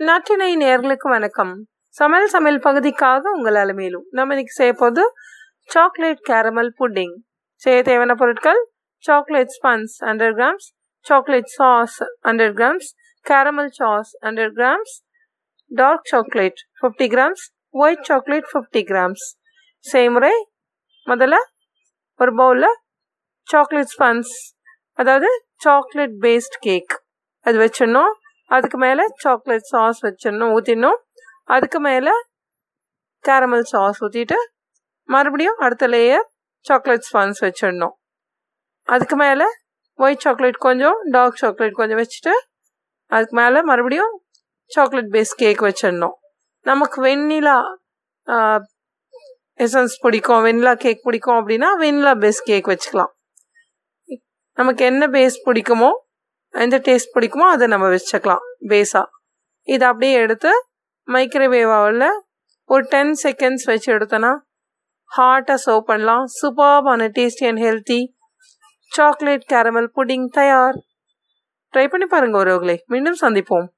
நாட்டினை நேர்களுக்கு வணக்கம். சமையல் சமையல் பகுதிக்காக உங்கள் அலமையிலும் நம்ம இன்னைக்கு செய்ய போது சாக்லேட் கேரமல் புட்டிங் செய்ய தேவையான பொருட்கள் chocolate sponge hundred grams chocolate sauce hundred grams caramel sauce hundred grams dark chocolate fifty grams white chocolate fifty grams செய்முறை முதல்ல ஒரு பவுலில் சாக்லேட் ஸ்பன்ஸ் அதாவது சாக்லேட் பேஸ்ட் கேக் அது வச்சிடணும். அதுக்கு மேலே சாக்லேட் சாஸ் வச்சிடணும் ஊற்றிடணும் அதுக்கு மேலே கேரமல் சாஸ் ஊற்றிட்டு மறுபடியும் அடுத்த லேயர் சாக்லேட் ஸ்பான்ஸ் வச்சிடணும். அதுக்கு மேலே ஒயிட் சாக்லேட் கொஞ்சம் டார்க் சாக்லேட் கொஞ்சம் வச்சுட்டு அதுக்கு மேலே மறுபடியும் சாக்லேட் பேஸ் கேக் வச்சிடணும். நமக்கு வெண்ணிலா எசன்ஸ் பிடிக்கும் வெண்ணிலா கேக் பிடிக்கும் அப்படின்னா வெண்ணிலா பேஸ் கேக் வச்சுக்கலாம். நமக்கு என்ன பேஸ் பிடிக்குமோ எந்த டேஸ்ட் பிடிக்குமோ அதை நம்ம வச்சுக்கலாம் பேஸாக இதை அப்படியே எடுத்து மைக்ரோவேவ் ஒரு டென் செகண்ட்ஸ் வச்சு எடுத்தோன்னா ஹாட்டாக சர்வ் பண்ணலாம். சூப்பர்பான tasty and healthy chocolate caramel pudding தயார். ட்ரை பண்ணி பாருங்கள் ஒருவர்களே மீண்டும் சந்திப்போம்.